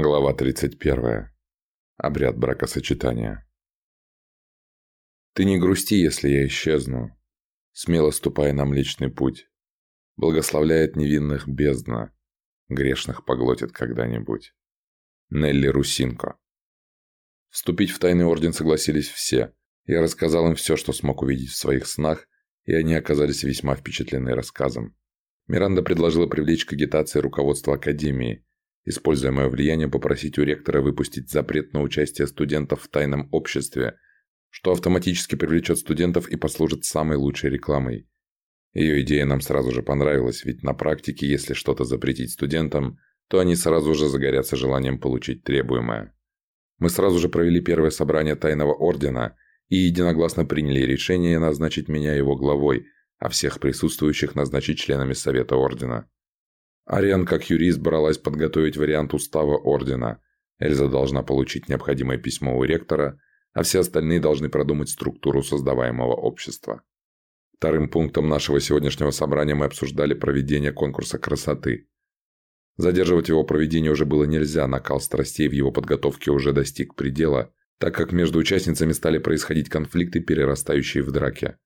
Глава 31. Обряд бракосочетания. Ты не грусти, если я исчезну, смело ступая на Млечный Путь. Благословляет невинных бездна, грешных поглотит когда-нибудь. Нелли Русинко. Вступить в тайный орден согласились все. Я рассказал им все, что смог увидеть в своих снах, и они оказались весьма впечатлены рассказом. Миранда предложила привлечь к агитации руководство Академии – используя мое влияние, попросить у ректора выпустить запрет на участие студентов в тайном обществе, что автоматически привлечет студентов и послужит самой лучшей рекламой. Ее идея нам сразу же понравилась, ведь на практике, если что-то запретить студентам, то они сразу же загорятся желанием получить требуемое. Мы сразу же провели первое собрание Тайного Ордена и единогласно приняли решение назначить меня его главой, а всех присутствующих назначить членами Совета Ордена. Ариан, как юрист, бралась подготовить вариант устава Ордена. Эльза должна получить необходимое письмо у ректора, а все остальные должны продумать структуру создаваемого общества. Вторым пунктом нашего сегодняшнего собрания мы обсуждали проведение конкурса красоты. Задерживать его проведение уже было нельзя, накал страстей в его подготовке уже достиг предела, так как между участницами стали происходить конфликты, перерастающие в драки.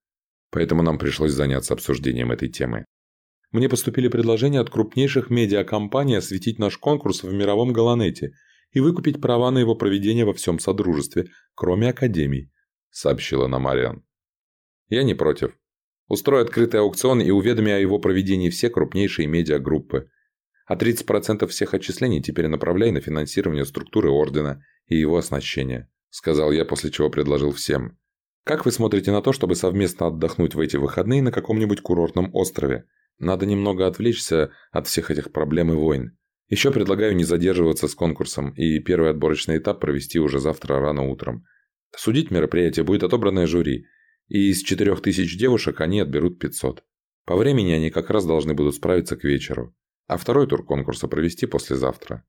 Поэтому нам пришлось заняться обсуждением этой темы. Мне поступили предложения от крупнейших медиакомпаний осветить наш конкурс в мировом Галанете и выкупить права на его проведение во всем Содружестве, кроме Академий», — сообщила нам. «Я не против. Устрой открытый аукцион и уведоми о его проведении все крупнейшие медиагруппы. А 30% всех отчислений теперь направляй на финансирование структуры Ордена и его оснащения», — сказал я, после чего предложил всем. «Как вы смотрите на то, чтобы совместно отдохнуть в эти выходные на каком-нибудь курортном острове?» Надо немного отвлечься от всех этих проблем и войн. Еще предлагаю не задерживаться с конкурсом и первый отборочный этап провести уже завтра рано утром. Судить мероприятие будет отобранное жюри, и из 4000 девушек они отберут 500. По времени они как раз должны будут справиться к вечеру, а второй тур конкурса провести послезавтра.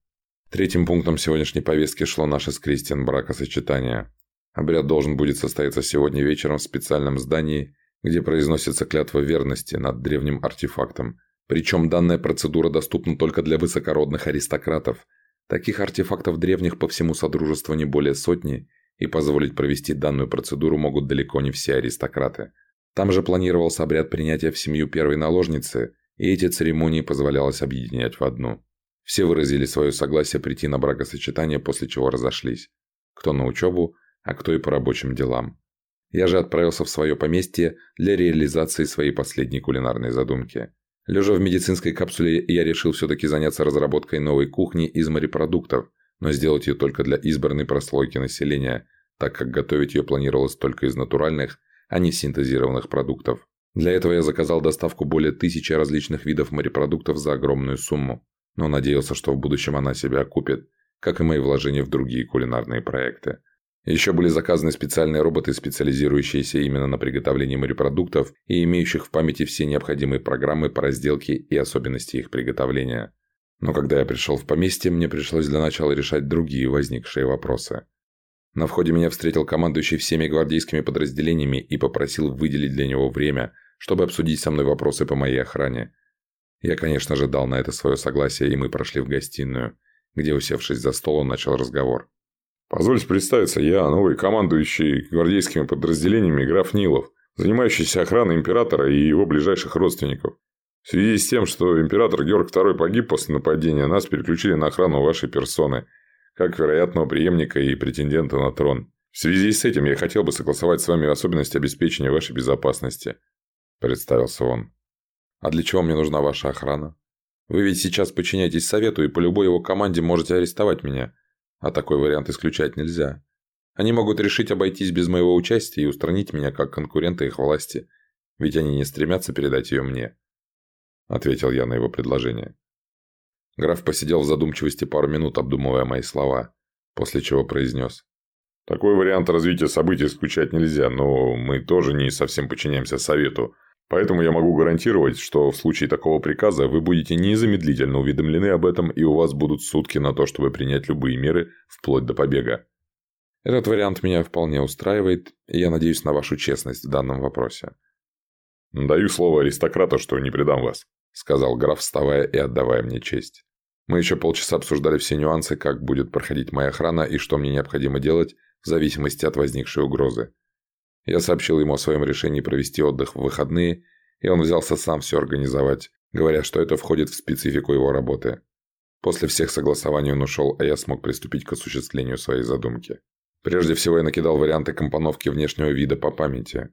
Третьим пунктом сегодняшней повестки шло наше с Кристиан бракосочетание. Обряд должен будет состояться сегодня вечером в специальном здании где произносится клятва верности над древним артефактом. Причем данная процедура доступна только для высокородных аристократов. Таких артефактов древних по всему Содружеству не более сотни, и позволить провести данную процедуру могут далеко не все аристократы. Там же планировался обряд принятия в семью первой наложницы, и эти церемонии позволялось объединять в одну. Все выразили свое согласие прийти на бракосочетание, после чего разошлись. Кто на учебу, а кто и по рабочим делам. Я же отправился в свое поместье для реализации своей последней кулинарной задумки. Лежа в медицинской капсуле, я решил все-таки заняться разработкой новой кухни из морепродуктов, но сделать ее только для избранной прослойки населения, так как готовить ее планировалось только из натуральных, а не синтезированных продуктов. Для этого я заказал доставку более тысячи различных видов морепродуктов за огромную сумму, но надеялся, что в будущем она себя окупит, как и мои вложения в другие кулинарные проекты. Еще были заказаны специальные роботы, специализирующиеся именно на приготовлении морепродуктов и имеющих в памяти все необходимые программы по разделке и особенности их приготовления. Но когда я пришел в поместье, мне пришлось для начала решать другие возникшие вопросы. На входе меня встретил командующий всеми гвардейскими подразделениями и попросил выделить для него время, чтобы обсудить со мной вопросы по моей охране. Я, конечно же, дал на это свое согласие, и мы прошли в гостиную, где, усевшись за стол, он начал разговор. Позвольте представиться, я новый командующий гвардейскими подразделениями граф Нилов, занимающийся охраной императора и его ближайших родственников. В связи с тем, что император Георг II погиб после нападения, нас переключили на охрану вашей персоны, как вероятного преемника и претендента на трон. В связи с этим я хотел бы согласовать с вами особенности обеспечения вашей безопасности», – представился он. «А для чего мне нужна ваша охрана? Вы ведь сейчас подчиняетесь совету и по любой его команде можете арестовать меня а такой вариант исключать нельзя. Они могут решить обойтись без моего участия и устранить меня как конкурента их власти, ведь они не стремятся передать ее мне», – ответил я на его предложение. Граф посидел в задумчивости пару минут, обдумывая мои слова, после чего произнес. «Такой вариант развития событий исключать нельзя, но мы тоже не совсем подчиняемся совету, Поэтому я могу гарантировать, что в случае такого приказа вы будете незамедлительно уведомлены об этом и у вас будут сутки на то, чтобы принять любые меры вплоть до побега. Этот вариант меня вполне устраивает, и я надеюсь на вашу честность в данном вопросе. «Даю слово аристократа, что не предам вас», — сказал граф, вставая и отдавая мне честь. Мы еще полчаса обсуждали все нюансы, как будет проходить моя охрана и что мне необходимо делать в зависимости от возникшей угрозы. Я сообщил ему о своем решении провести отдых в выходные, и он взялся сам все организовать, говоря, что это входит в специфику его работы. После всех согласований он ушел, а я смог приступить к осуществлению своей задумки. Прежде всего я накидал варианты компоновки внешнего вида по памяти.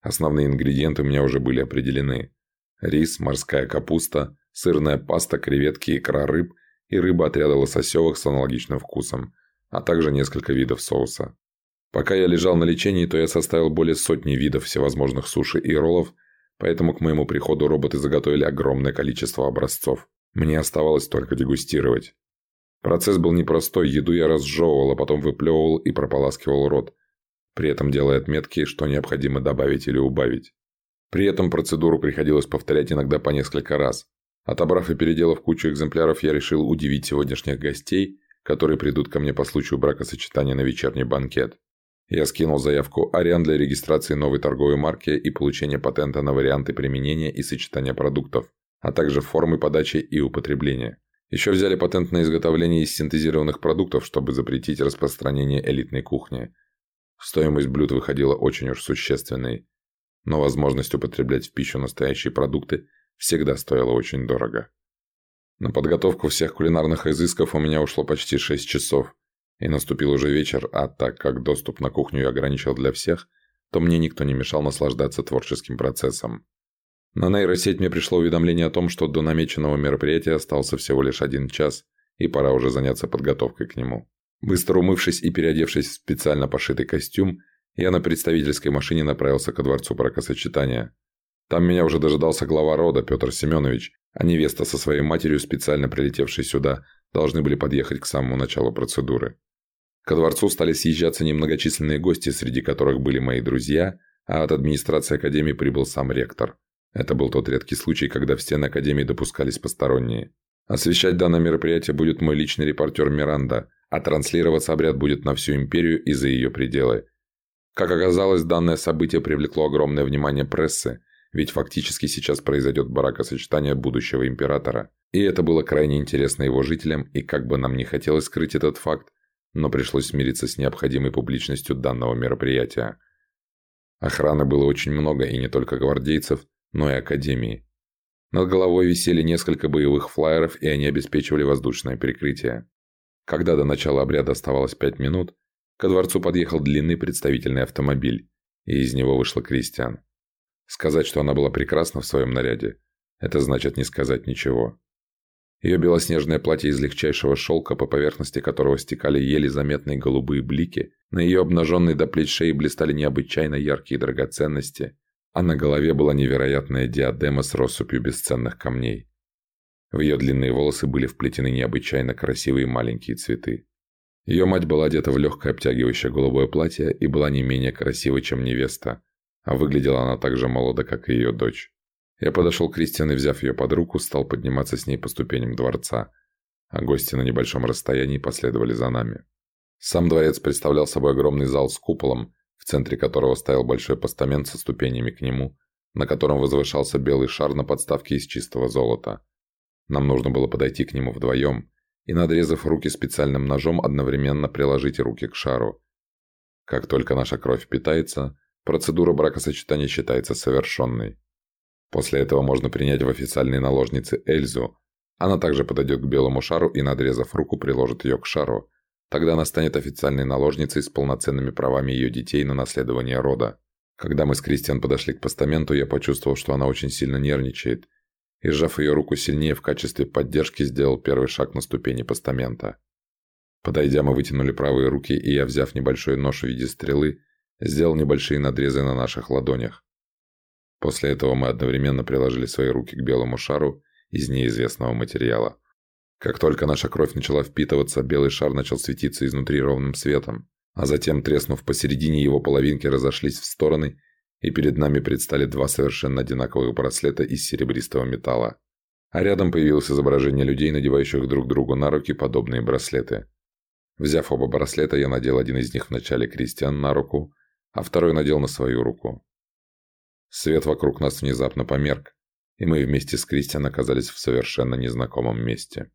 Основные ингредиенты у меня уже были определены. Рис, морская капуста, сырная паста, креветки, икра рыб и рыба отряда лососевых с аналогичным вкусом, а также несколько видов соуса. Пока я лежал на лечении, то я составил более сотни видов всевозможных суши и роллов, поэтому к моему приходу роботы заготовили огромное количество образцов. Мне оставалось только дегустировать. Процесс был непростой, еду я разжевывал, а потом выплевывал и прополаскивал рот, при этом делая отметки, что необходимо добавить или убавить. При этом процедуру приходилось повторять иногда по несколько раз. Отобрав и переделав кучу экземпляров, я решил удивить сегодняшних гостей, которые придут ко мне по случаю бракосочетания на вечерний банкет. Я скинул заявку Ариан для регистрации новой торговой марки и получения патента на варианты применения и сочетания продуктов а также формы подачи и употребления. Еще взяли патент на изготовление из синтезированных продуктов, чтобы запретить распространение элитной кухни. Стоимость блюд выходила очень уж существенной, но возможность употреблять в пищу настоящие продукты всегда стоила очень дорого. На подготовку всех кулинарных изысков у меня ушло почти 6 часов, и наступил уже вечер, а так как доступ на кухню я ограничил для всех, то мне никто не мешал наслаждаться творческим процессом. На нейросеть мне пришло уведомление о том, что до намеченного мероприятия остался всего лишь один час, и пора уже заняться подготовкой к нему. Быстро умывшись и переодевшись в специально пошитый костюм, я на представительской машине направился ко дворцу бракосочетания. Там меня уже дожидался глава рода Петр Семенович, а невеста со своей матерью, специально прилетевшей сюда, должны были подъехать к самому началу процедуры. Ко дворцу стали съезжаться немногочисленные гости, среди которых были мои друзья, а от администрации академии прибыл сам ректор. Это был тот редкий случай, когда в стены Академии допускались посторонние. Освещать данное мероприятие будет мой личный репортер Миранда, а транслироваться обряд будет на всю империю и за ее пределы. Как оказалось, данное событие привлекло огромное внимание прессы, ведь фактически сейчас произойдет бракосочетание будущего императора. И это было крайне интересно его жителям, и как бы нам не хотелось скрыть этот факт, но пришлось смириться с необходимой публичностью данного мероприятия. Охраны было очень много, и не только гвардейцев, но и Академии. Над головой висели несколько боевых флайеров, и они обеспечивали воздушное перекрытие. Когда до начала обряда оставалось пять минут, ко дворцу подъехал длинный представительный автомобиль, и из него вышла Кристиан. Сказать, что она была прекрасна в своем наряде, это значит не сказать ничего. Ее белоснежное платье из легчайшего шелка, по поверхности которого стекали еле заметные голубые блики, на ее обнаженной до плеч шеи блистали необычайно яркие драгоценности, а на голове была невероятная диадема с россыпью бесценных камней. В ее длинные волосы были вплетены необычайно красивые маленькие цветы. Ее мать была одета в легкое обтягивающее голубое платье и была не менее красивой, чем невеста, а выглядела она так же молодо, как и ее дочь. Я подошел к Кристиан и, взяв ее под руку, стал подниматься с ней по ступеням дворца, а гости на небольшом расстоянии последовали за нами. Сам дворец представлял собой огромный зал с куполом, в центре которого стоял большой постамент со ступенями к нему, на котором возвышался белый шар на подставке из чистого золота. Нам нужно было подойти к нему вдвоем и, надрезав руки специальным ножом, одновременно приложить руки к шару. Как только наша кровь питается, процедура бракосочетания считается совершенной. После этого можно принять в официальные наложницы Эльзу. Она также подойдет к белому шару и, надрезав руку, приложит ее к шару, Тогда она станет официальной наложницей с полноценными правами ее детей на наследование рода. Когда мы с Кристиан подошли к постаменту, я почувствовал, что она очень сильно нервничает, и, сжав ее руку сильнее в качестве поддержки, сделал первый шаг на ступени постамента. Подойдя, мы вытянули правые руки, и я, взяв небольшой нож в виде стрелы, сделал небольшие надрезы на наших ладонях. После этого мы одновременно приложили свои руки к белому шару из неизвестного материала. Как только наша кровь начала впитываться, белый шар начал светиться изнутри ровным светом, а затем, треснув посередине, его половинки разошлись в стороны, и перед нами предстали два совершенно одинаковых браслета из серебристого металла. А рядом появилось изображение людей, надевающих друг другу на руки подобные браслеты. Взяв оба браслета, я надел один из них вначале Кристиан на руку, а второй надел на свою руку. Свет вокруг нас внезапно померк, и мы вместе с Кристиан оказались в совершенно незнакомом месте.